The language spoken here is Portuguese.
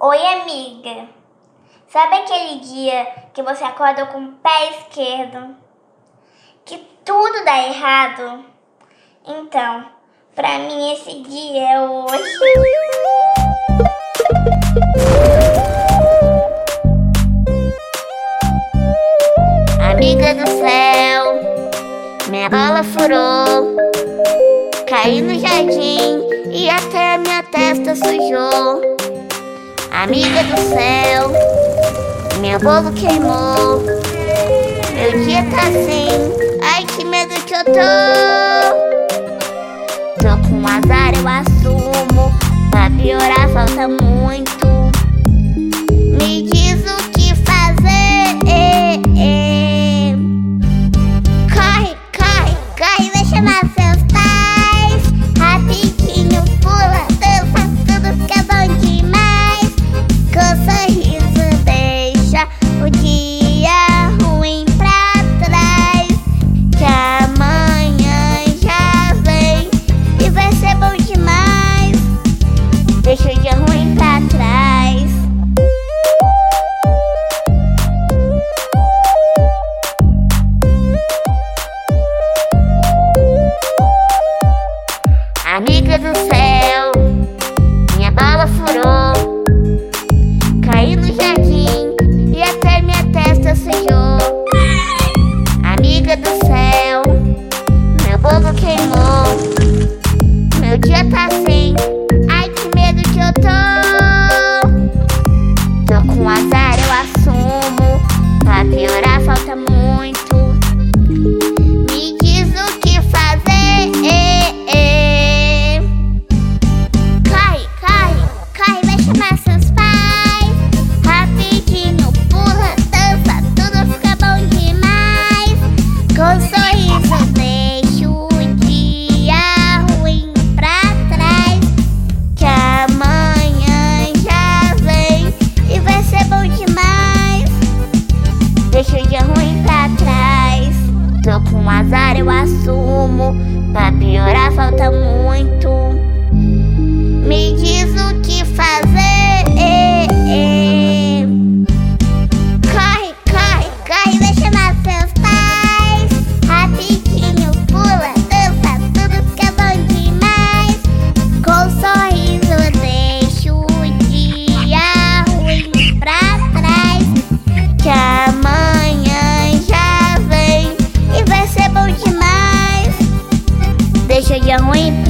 Oi, amiga. Sabe aquele dia que você acorda com o pé esquerdo? Que tudo dá errado? Então, pra mim esse dia é hoje. Amiga do céu, minha bola furou. Caí no jardim e até minha testa sujou. Amiga do céu, meu bolo queimou. Meu dia tá assim, ai que medo que eu tô. Tô com azar, eu assumo. Pra piorar, falta muito. Eu assumo. Pra piorar, falta muito. Me diz o que fazer. Corre, corre, corre, vai chamar Com azar eu assumo. Pequeño Juan